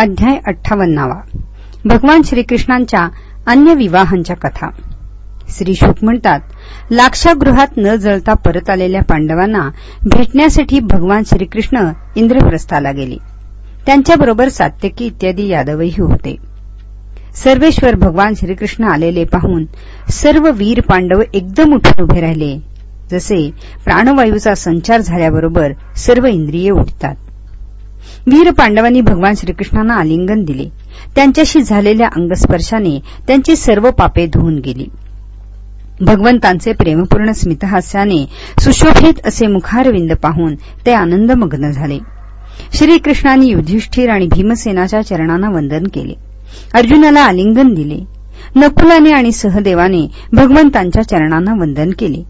अध्याय अठ्ठावन्नावा. भगवान श्रीकृष्णांच्या अन्य विवाहांच्या कथा. श्री शुक म्हणतात लाक्षागृहात न जळता परत आलेल्या पांडवांना भेटण्यासाठी भगवान श्रीकृष्ण इंद्रप्रस्थाला गेले. त्यांच्याबरोबर सात्यकी इत्यादी यादवही होते. सर्वेश्वर भगवान श्रीकृष्ण आलेले पाहून सर्व वीर पांडव एकदम उठून उभे राहिले. जसे प्राणवायूचा संचार झाल्याबरोबर सर्व इंद्रिये उठतात. वीर पांडवांनी भगवान श्रीकृष्णांना आलिंगन दिले. त्यांच्याशी झालेल्या अंगस्पर्शाने त्यांची सर्व पापे धुवून गेली. भगवंतांचे प्रेमपूर्ण स्मितहास्याने सुशोभित असे मुखारविंद पाहून ते आनंदमग्न झाले. श्रीकृष्णांनी युधिष्ठिर आणि भीमसेनाच्या चरणांना वंदन केले. अर्जुनाला आलिंगन दिले. नकुलाने आणि सहदेवाने भगवंतांच्या चरणांना वंदन केले.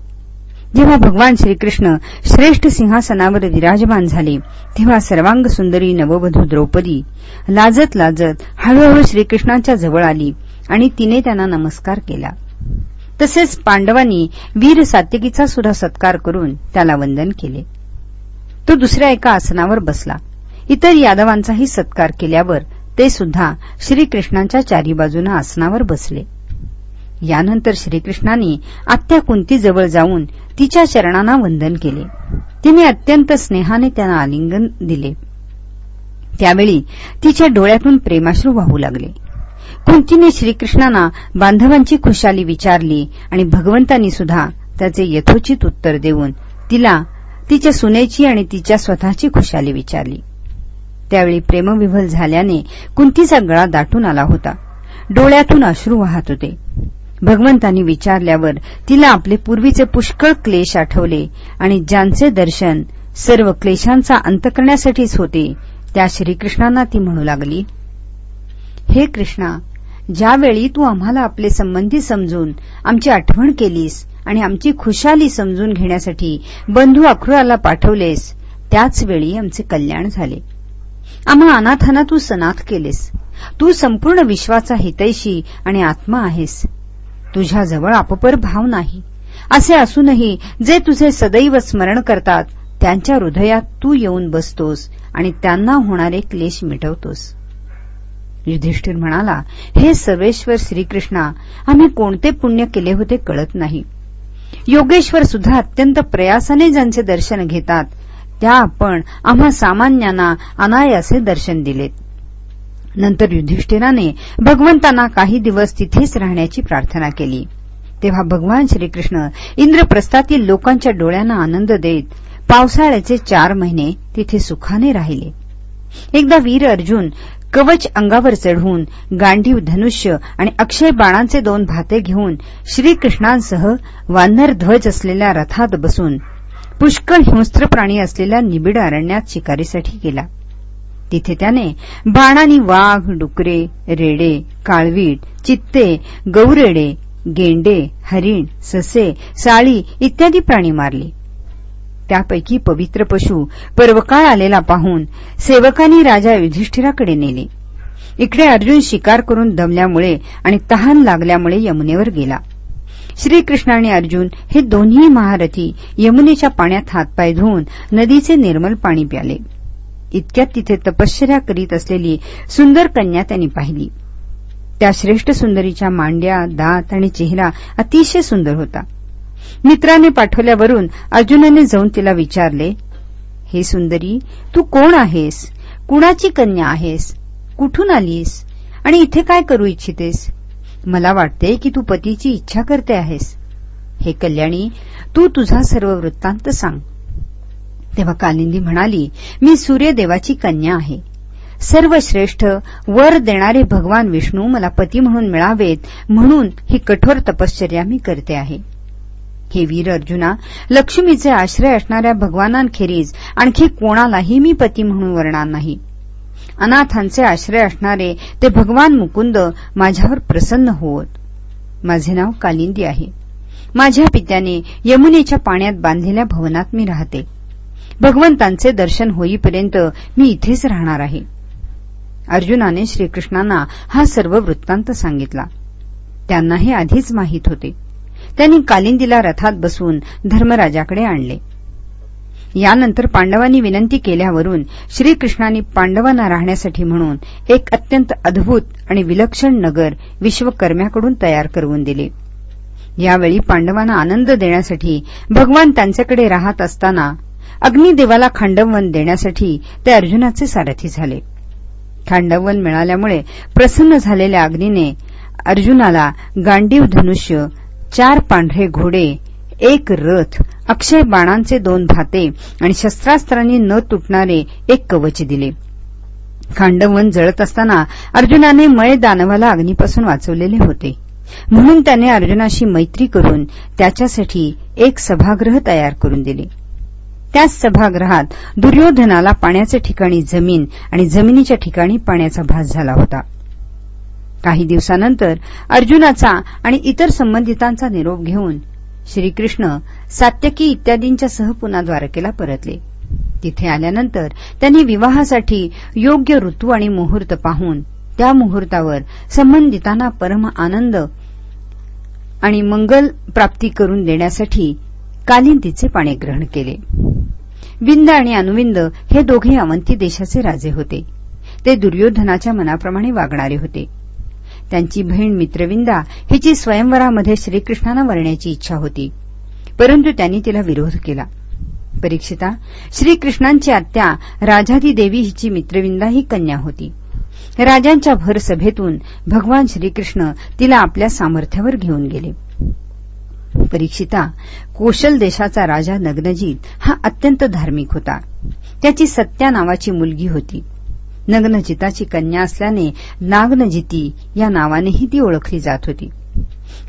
जेव्हा भगवान श्रीकृष्ण श्रेष्ठ सिंहासनावर विराजमान झाले तेव्हा सर्वांग सुंदरी नववधू द्रौपदी लाजत लाजत हळूहळू श्रीकृष्णांच्या जवळ आली आणि तिने त्यांना नमस्कार केला. तसेच पांडवांनी वीर सात्यकीचा सुद्धा सत्कार करून त्याला वंदन केले. तो दुसऱ्या एका आसनावर बसला. इतर यादवांचाही सत्कार केल्यावर ते सुद्धा श्रीकृष्णांच्या चारी बाजूनं आसनावर बसले. यानंतर श्रीकृष्णांनी आत्या कुंतीजवळ जाऊन तिच्या चरणांना वंदन केले. तिने अत्यंत स्नेहाने त्यांना आलिंगन दिले. त्यावेळी तिच्या डोळ्यातून प्रेमाश्रू वाहू लागले. कुंतीने श्रीकृष्णांना बांधवांची खुशाली विचारली आणि भगवंतांनी सुद्धा त्याचे यथोचित उत्तर देऊन तिला तिच्या सुनेची आणि तिच्या स्वतःची खुशाली विचारली. त्यावेळी प्रेमविभल झाल्याने कुंतीचा गळा दाटून आला होता. डोळ्यातून अश्रू वाहत होते. भगवंतांनी विचारल्यावर तिला आपले पूर्वीचे पुष्कळ क्लेश आठवले आणि ज्यांचे दर्शन सर्व क्लेशांचा अंत करण्यासाठीच होते त्या श्रीकृष्णांना ती म्हणू लागली हे कृष्णा ज्यावेळी तू आम्हाला आपले संबंधी समजून आमची आठवण केलीस आणि आमची खुशाली समजून घेण्यासाठी बंधू अक्रूराला पाठवलेस त्याच वेळी आमचे कल्याण झाले. आम्हा अनाथांना तू सनाथ केलेस. तू संपूर्ण विश्वाचा हितैषी आणि आत्मा आहेस. तुझ्याजवळ अपपर भाव नाही. असे असूनही जे तुझे सदैव स्मरण करतात त्यांच्या हृदयात तू येऊन बसतोस आणि त्यांना होणारे क्लेश मिटवतोस. युधिष्ठिर म्हणाला हे सर्वेश्वर श्रीकृष्णा आम्ही कोणते पुण्य केले होते कळत नाही. योगेश्वर सुद्धा अत्यंत प्रयासाने ज्यांचे दर्शन घेतात त्या आपण आम्हा सामान्यांना अनायासे दर्शन दिलेत. नंतर युधिष्ठिराने भगवंतांना काही दिवस तिथेच राहण्याची प्रार्थना केली. तेव्हा भगवान श्रीकृष्ण इंद्रप्रस्थातील लोकांच्या डोळ्यांना आनंद देत पावसाळ्याचे चार महिने तिथे सुखाने राहिले. एकदा वीर अर्जुन कवच अंगावर चढवून गांडीव धनुष्य आणि अक्षय बाणांचे दोन भाते घेऊन श्रीकृष्णांसह वानर ध्वज असलेल्या रथात बसून पुष्कळ हिंस्त्र प्राणी असलेल्या निबिड अरण्यात शिकारीसाठी गेला. तिथे त्याने बाणानी वाघ डुकरे रेडे काळवीट चित्ते गौरेडे गेंडे हरिण ससे साळी इत्यादी प्राणी मारले. त्यापैकी पवित्र पशु पर्वकाळ आलेला पाहून सेवकांनी राजा युधिष्ठिराकडे नेले. इकडे अर्जुन शिकार करून दमल्यामुळे आणि तहान लागल्यामुळे यमुनेवर गेला. श्रीकृष्ण आणि अर्जुन हे दोन्ही महारथी यमुनेच्या पाण्यात हातपाय धुवून नदीचे निर्मल पाणी प्याले. इतक्यात तिथे तपश्चर्या करीत असलेली सुंदर कन्या त्यांनी पाहिली. त्या श्रेष्ठ सुंदरीच्या मांड्या दात आणि चेहरा अतिशय सुंदर होता. मित्राने पाठवल्यावरून अर्जुनाने जाऊन तिला विचारले हे सुंदरी तू कोण आहेस? कुणाची कन्या आहेस? कुठून आलीस? आणि इथे काय करू इच्छितेस? मला वाटते की तू पतीची इच्छा करते आहेस. हे कल्याणी तू तुझा सर्व वृत्तांत सांग. तेव्हा कालिंदी म्हणाली मी सूर्यदेवाची कन्या आहे. सर्वश्रेष्ठ वर देणारे भगवान विष्णू मला पती म्हणून मिळावेत म्हणून ही कठोर तपश्चर्या मी करते आहे. हे वीर अर्जुना लक्ष्मीचे आश्रय असणाऱ्या भगवानांखेरीज आणखी कोणालाही मी पती म्हणून वरणार नाही. अनाथांचे आश्रय असणारे ते भगवान मुकुंद माझ्यावर प्रसन्न होत माझे नाव कालिंदी आहे. माझ्या पित्याने यमुनेच्या पाण्यात बांधलेल्या भवनात मी राहते. भगवंतांचे दर्शन होईपर्यंत मी इथेच राहणार आहे. अर्जुनाने श्रीकृष्णांना हा सर्व वृत्तांत सांगितला. त्यांना हे आधीच माहीत होते. त्यांनी कालिंदीला रथात बसून धर्मराजाकडे आणले. यानंतर पांडवांनी विनंती केल्यावरून श्रीकृष्णांनी पांडवांना राहण्यासाठी म्हणून एक अत्यंत अद्भुत आणि विलक्षण नगर विश्वकर्म्याकडून तयार करवून दिले. यावेळी पांडवांना आनंद देण्यासाठी भगवान त्यांच्याकडे राहत असताना अग्निदेवाला खांडववन देण्यासाठी ते अर्जुनाचे सारथी झाले. खांडववन मिळाल्यामुळे प्रसन्न झालेल्या अग्नीने अर्जुनाला गांडीव धनुष्य चार पांढरे घोडे एक रथ अक्षय बाणांचे दोन भाते आणि शस्त्रास्त्रांनी न तुटणारे एक कवच दिले. खांडवन जळत असताना अर्जुनाने मय दानवाला अग्नीपासून वाचवलेले होते. म्हणून त्याने अर्जुनाशी मैत्री करून त्याच्यासाठी एक सभागृह तयार करून दिले. त्याच सभागृहात दुर्योधनाला पाण्याच्या ठिकाणी जमीन आणि जमिनीच्या ठिकाणी पाण्याचा भास झाला होता. काही दिवसानंतर अर्जुनाचा आणि इतर संबंधितांचा निरोप घेऊन श्रीकृष्ण सात्यकी इत्यादींच्या सह पुन्हा द्वारकेला परतले. तिथे आल्यानंतर त्यांनी विवाहासाठी योग्य ऋतू आणि मुहूर्त पाहून त्या मुहूर्तावर संबंधितांना परम आनंद आणि मंगल प्राप्ती करून देण्यासाठी कालिंदीचे पाणी ग्रहण केले. विंद आणि अनुविंद हे दोघे अवंती देशाचे राजे होते. ते दुर्योधनाच्या मनाप्रमाणे वागणारे होते. त्यांची बहीण मित्रविंदा हिची स्वयंवरामध्ये श्रीकृष्णांना वरण्याची इच्छा होती. परंतु त्यांनी तिला विरोध केला. परीक्षिता श्रीकृष्णांची आत्या राजाधी देवी हिची मित्रविंदा ही कन्या होती. राजांच्या भर सभेतून भगवान श्रीकृष्ण तिला आपल्या सामर्थ्यावर घेऊन गेले. परीक्षिता कोशल देशाचा राजा नग्नजीत हा अत्यंत धार्मिक होता. त्याची सत्या नावाची मुलगी होती. नग्नजिताची कन्या असल्याने नागनजिती या नावानेही ती ओळखली जात होती.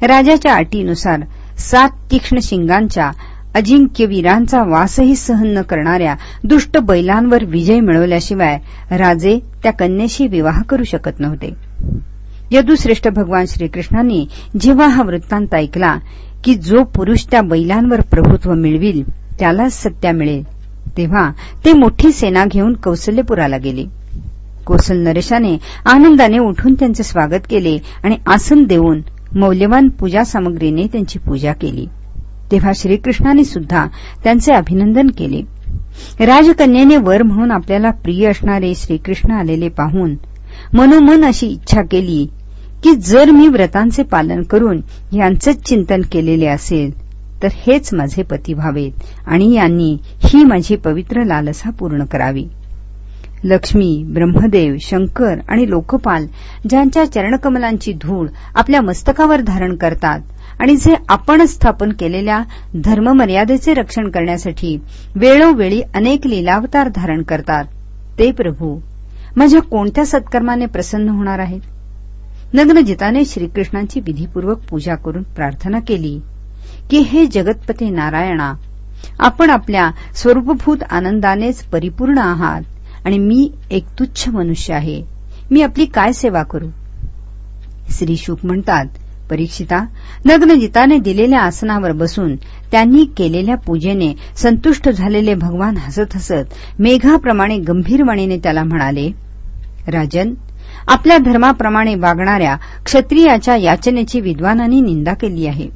राजाच्या अटीनुसार सात तीक्ष्ण शिंगांच्या अजिंक्यवीरांचा वासही सहन न करणाऱ्या दुष्ट बैलांवर विजय मिळवल्याशिवाय राजे त्या कन्येशी विवाह करू शकत नव्हते. यदुश्रेष्ठ भगवान श्रीकृष्णांनी जेव्हा हा वृत्तांत ऐकला की जो पुरुष त्या बैलांवर प्रभुत्व मिळविल त्यालाच सत्या मिळेल. तेव्हा ते मोठी सेना घेऊन कौसल्यपुराला गेले. कोसल नरेशाने आनंदाने उठून त्यांचे स्वागत केले आणि आसन देऊन मौल्यवान पूजा सामग्रीने त्यांची पूजा केली. तेव्हा श्रीकृष्णाने सुद्धा त्यांचे अभिनंदन केले. राजकन्याने वर म्हणून आपल्याला प्रिय असणारे श्रीकृष्ण आलेले पाहून मनोमन अशी इच्छा केली की जर मी व्रतांचे पालन करून यांचंच चिंतन केलेले असेल तर हेच माझे पती व्हावेत आणि यांनी ही माझी पवित्र लालसा पूर्ण करावी. लक्ष्मी ब्रह्मदेव शंकर आणि लोकपाल ज्यांच्या चरणकमलांची धूळ आपल्या मस्तकावर धारण करतात आणि जे आपण स्थापन केलेल्या धर्ममर्यादेचे रक्षण करण्यासाठी वेळोवेळी अनेक लीलावतार धारण करतात ते प्रभू माझ्या कोणत्या सत्कर्माने प्रसन्न होणार आहेत? नग्नजिताने श्रीकृष्णांची विधीपूर्वक पूजा करून प्रार्थना केली की हे जगतपते नारायणा आपण आपल्या स्वरूपभूत आनंदानेच परिपूर्ण आहात आणि मी एक तुच्छ मनुष्य आहे. मी आपली काय सेवा करू? श्री शुक म्हणतात परीक्षिता नग्नजिताने दिलेल्या आसनावर बसून त्यांनी केलेल्या पूजेने संतुष्ट झालेले भगवान हसत हसत मेघाप्रमाणे गंभीरवाणीने त्याला म्हणाले राजन आपल्या धर्माप्रमाणे वागणाऱ्या क्षत्रियाच्या याचनेची विद्वानांनी निंदा केली आहे.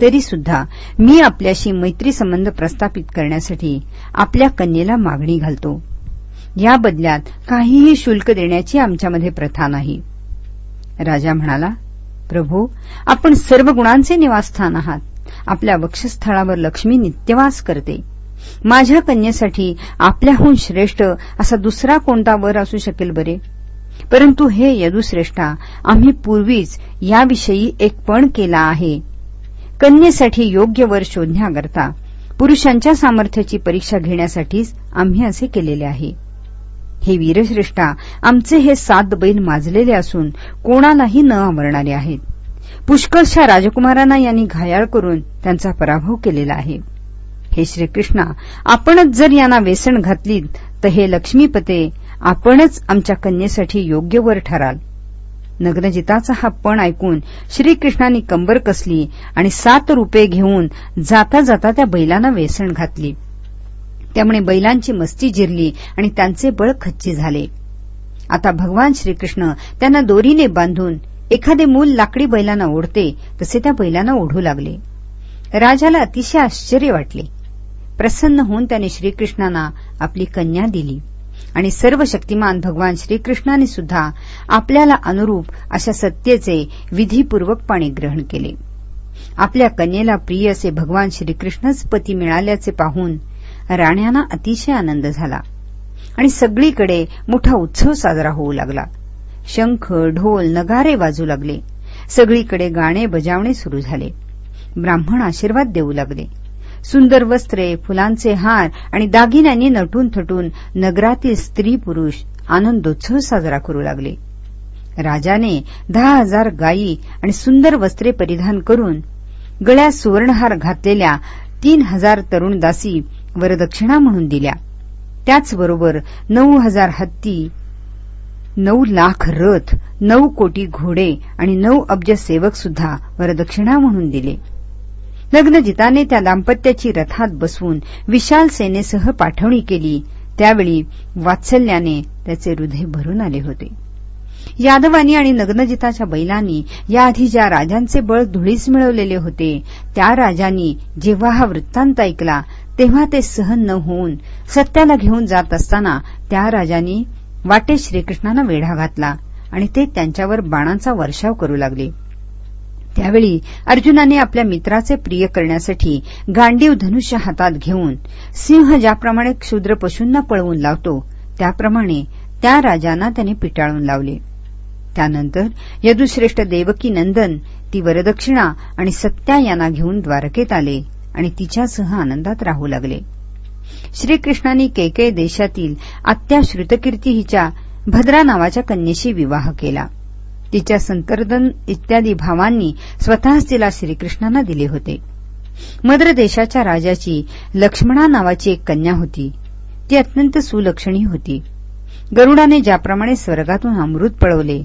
तरी सुद्धा मी आपल्याशी मैत्री संबंध प्रस्थापित करण्यासाठी आपल्या कन्येला मागणी घालतो. या बदल्यात काहीही शुल्क देण्याची आमच्यामध्ये प्रथा नाही. राजा म्हणाला प्रभू आपण सर्व गुणांचे निवासस्थान आहात. आपल्या वक्षस्थळावर लक्ष्मी नित्यवास करते. माझ्या कन्येसाठी आपल्याहून श्रेष्ठ असा दुसरा कोणता वर असू शकेल बरे? परंतु हे यदुश्रेष्ठा आम्ही पूर्वीच याविषयी एक पण केला आहे. कन्येसाठी योग्य वर शोधण्याकरता पुरुषांच्या सामर्थ्याची परीक्षा घेण्यासाठीच आम्ही असे केलेले आहे. हे वीरश्रेष्ठा आमचे हे सात बैल माजलेले असून कोणालाही न आवरणारे आहेत. पुष्कळशा राजकुमारांना यांनी घायाळ करून त्यांचा पराभव केलेला आहे. हे श्रीकृष्णा आपणच जर यांना वेसण घातलीत तर हे लक्ष्मीपते आपणच आमच्या कन्येसाठी योग्य वर ठराल. नग्नजिताचा हा पण ऐकून श्रीकृष्णांनी कंबर कसली आणि सात रुपये घेऊन जाता जाता त्या बैलांना वेसण घातली. त्यामुळे बैलांची मस्ती जिरली आणि त्यांचे बळ खच्ची झाले. आता भगवान श्रीकृष्ण त्यांना दोरीने बांधून एखादे मूल लाकडी बैलांना ओढते तसे त्या बैलांना ओढू लागले. राजाला अतिशय आश्चर्य वाटले. प्रसन्न होऊन त्याने श्रीकृष्णांना आपली कन्या दिली. आणि सर्व शक्तिमान भगवान श्रीकृष्णाने सुद्धा आपल्याला अनुरूप अशा सत्तेचे विधीपूर्वकपणे ग्रहण केले. आपल्या कन्येला प्रिय असे भगवान श्रीकृष्णच पती मिळाल्याचे पाहून राण्यांना अतिशय आनंद झाला आणि सगळीकडे मोठा उत्सव साजरा होऊ लागला. शंख ढोल नगारे वाजू लागले. सगळीकडे गाणे बजावणे सुरू झाले. ब्राह्मण आशीर्वाद देऊ लागले. सुंदर वस्त्रे फुलांचे हार आणि दागिन्यांनी नटून थटून नगरातील स्त्री पुरुष आनंदोत्सव साजरा करू लागले. राजाने दहा हजार गायी आणि सुंदर वस्त्रे परिधान करून गळ्यात सुवर्णहार घातलेल्या तीन हजार तरुण दासी वरदक्षिणा म्हणून दिल्या. त्याचबरोबर नऊ हजार हत्ती नऊ लाख रथ नऊ कोटी घोडे आणि नऊ अब्ज सेवक सुद्धा वरदक्षिणा म्हणून दिले. लग्नजिताने त्या दाम्पत्याची रथात बसवून विशाल सेनेसह पाठवणी केली. त्यावेळी वात्सल्याने त्याचे हृदय भरून आले होते. यादवानी आणि नग्नजिताच्या बैलांनी याआधी ज्या राजांचे बळ धुळीस मिळवलेले होते त्या राजांनी जेव्हा हा वृत्तांत ऐकला तेव्हा ते सहन न होऊन सत्याला घेऊन जात असताना त्या राजांनी वाटे श्रीकृष्णांना वेढा घातला आणि ते त्यांच्यावर बाणांचा वर्षाव करू लागले. त्यावेळी अर्जुनाने आपल्या मित्राचे प्रिय करण्यासाठी गांडीव धनुष्य हातात घेऊन सिंह ज्याप्रमाणे क्षुद्र पशूंना पळवून लावतो त्याप्रमाणे त्या राजांना त्याने पिटाळून लावले. त्यानंतर यदुश्रेष्ठ देवकी नंदन ती वरदक्षिणा आणि सत्या यांना घेऊन द्वारकेत आले आणि तिच्यासह आनंदात राहू लागले. श्रीकृष्णांनी केके देशातील आत्या श्रुतकीर्ती हिच्या भद्रा नावाच्या कन्येशी विवाह केला. तिच्या संतर्दन इत्यादी भावांनी स्वतःच तिला श्रीकृष्णांना दिले होते. मद्र देशाच्या राजाची लक्ष्मणा नावाची एक कन्या होती. ती अत्यंत सुलक्षणी होती. गरुडाने ज्याप्रमाणे स्वर्गातून अमृत पळवले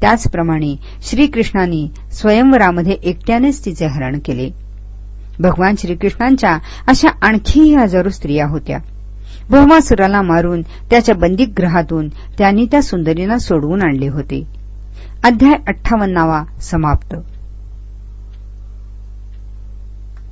त्याचप्रमाणे श्रीकृष्णांनी स्वयंवरामध्ये एकट्यानेच तिचे हरण केले. भगवान श्रीकृष्णांच्या अशा आणखीही हजारो स्त्रिया होत्या. भौमासुराला मारून त्याच्या बंदीग्रहातून त्यांनी त्या सुंदरीला सोडवून आणले होते. अध्याय अठ्ठावन्नावा समाप्त.